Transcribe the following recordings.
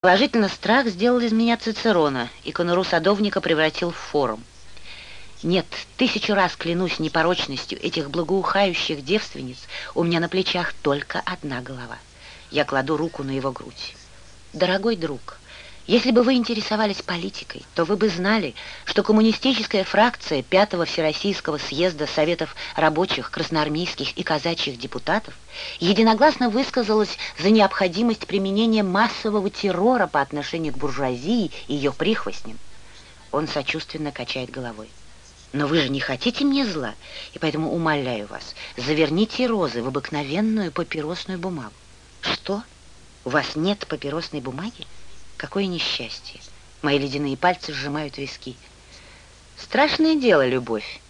Положительно страх сделал из меня Цицерона, и конуру садовника превратил в форум. Нет, тысячу раз клянусь непорочностью этих благоухающих девственниц, у меня на плечах только одна голова. Я кладу руку на его грудь. Дорогой друг, если бы вы интересовались политикой, то вы бы знали, что коммунистическая фракция Пятого Всероссийского съезда Советов рабочих, красноармейских и казачьих депутатов единогласно высказалась за необходимость применения массового террора по отношению к буржуазии и ее прихвостням. Он сочувственно качает головой. Но вы же не хотите мне зла, и поэтому умоляю вас, заверните розы в обыкновенную папиросную бумагу. Что? У вас нет папиросной бумаги? Какое несчастье! Мои ледяные пальцы сжимают виски. Страшное дело, любовь.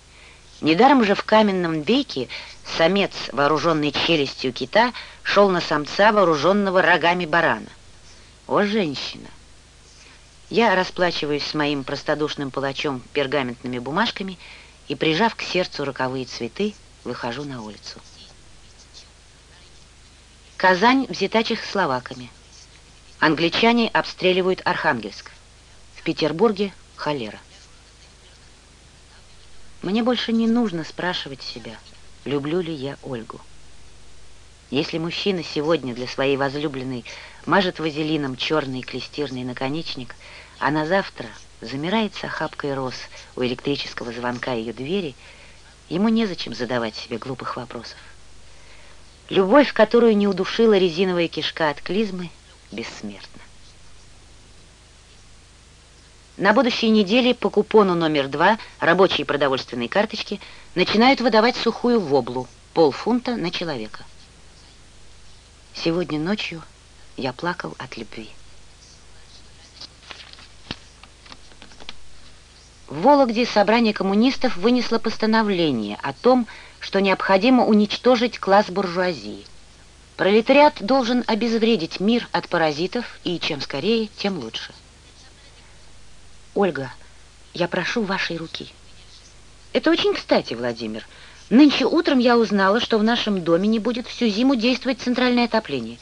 Недаром же в каменном веке самец, вооруженный челюстью кита, шел на самца, вооруженного рогами барана. О, женщина! Я расплачиваюсь с моим простодушным палачом пергаментными бумажками и, прижав к сердцу роковые цветы, выхожу на улицу. Казань взята чехословаками. Англичане обстреливают Архангельск. В Петербурге холера. Мне больше не нужно спрашивать себя, люблю ли я Ольгу. Если мужчина сегодня для своей возлюбленной мажет вазелином черный клестирный наконечник, а на завтра замирает с охапкой роз у электрического звонка ее двери, ему незачем задавать себе глупых вопросов. Любовь, которую не удушила резиновая кишка от клизмы, бессмертна. На будущей неделе по купону номер два рабочие продовольственные карточки начинают выдавать сухую воблу, полфунта на человека. Сегодня ночью я плакал от любви. В Вологде собрание коммунистов вынесло постановление о том, что необходимо уничтожить класс буржуазии. Пролетариат должен обезвредить мир от паразитов, и чем скорее, тем лучше. Ольга, я прошу вашей руки. Это очень кстати, Владимир. Нынче утром я узнала, что в нашем доме не будет всю зиму действовать центральное отопление.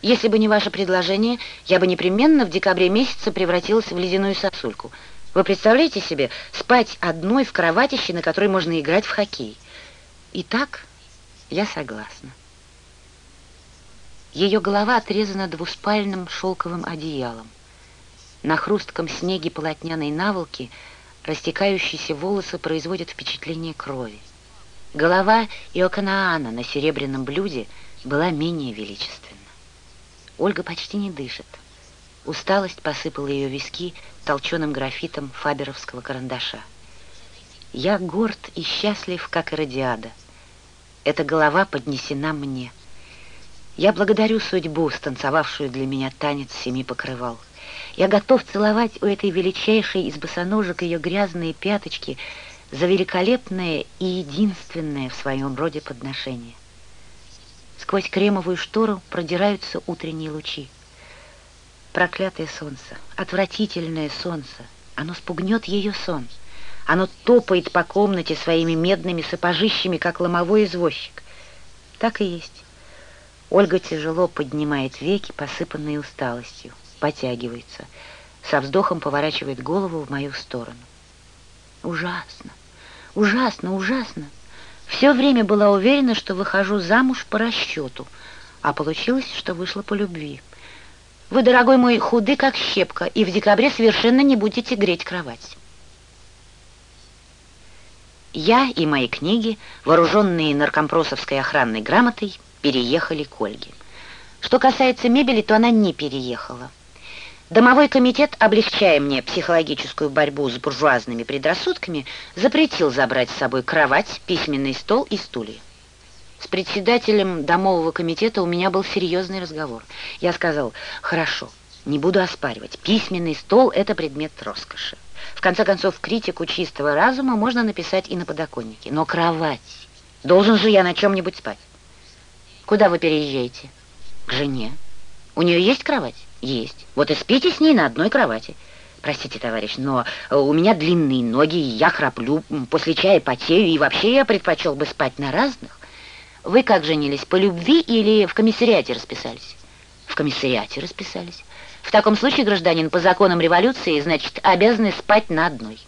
Если бы не ваше предложение, я бы непременно в декабре месяце превратилась в ледяную сосульку. Вы представляете себе спать одной в кроватище, на которой можно играть в хоккей? Итак, я согласна. Ее голова отрезана двуспальным шелковым одеялом. На хрустком снеге полотняной наволки растекающиеся волосы производят впечатление крови. Голова Иоканаана на серебряном блюде была менее величественна. Ольга почти не дышит. Усталость посыпала ее виски толченым графитом фаберовского карандаша. Я горд и счастлив, как и Радиада. Эта голова поднесена мне — я благодарю судьбу, станцевавшую для меня танец семи покрывал. Я готов целовать у этой величайшей из босоножек ее грязные пяточки за великолепное и единственное в своем роде подношение. Сквозь кремовую штору продираются утренние лучи. Проклятое солнце, отвратительное солнце, оно спугнет ее сон. Оно топает по комнате своими медными сапожищами, как ломовой извозчик. Так и есть. Ольга тяжело поднимает веки, посыпанные усталостью, потягивается, со вздохом поворачивает голову в мою сторону. Ужасно, ужасно, ужасно. Все время была уверена, что выхожу замуж по расчету, а получилось, что вышла по любви. Вы, дорогой мой, худы, как щепка, и в декабре совершенно не будете греть кровать. Я и мои книги, вооруженные наркомпросовской охранной грамотой, переехали к Ольге. Что касается мебели, то она не переехала. Домовой комитет, облегчая мне психологическую борьбу с буржуазными предрассудками, запретил забрать с собой кровать, письменный стол и стулья. С председателем домового комитета у меня был серьезный разговор. Я сказал, хорошо, не буду оспаривать, письменный стол — это предмет роскоши. В конце концов, критику чистого разума можно написать и на подоконнике. Но кровать, должен же я на чем-нибудь спать. Куда вы переезжаете? К жене. У нее есть кровать? Есть. Вот и спите с ней на одной кровати. Простите, товарищ, но у меня длинные ноги, я храплю, после чая потею, и вообще я предпочел бы спать на разных. Вы как женились, по любви или в комиссариате расписались? В комиссариате расписались. В таком случае, гражданин, по законам революции, значит, обязаны спать на одной.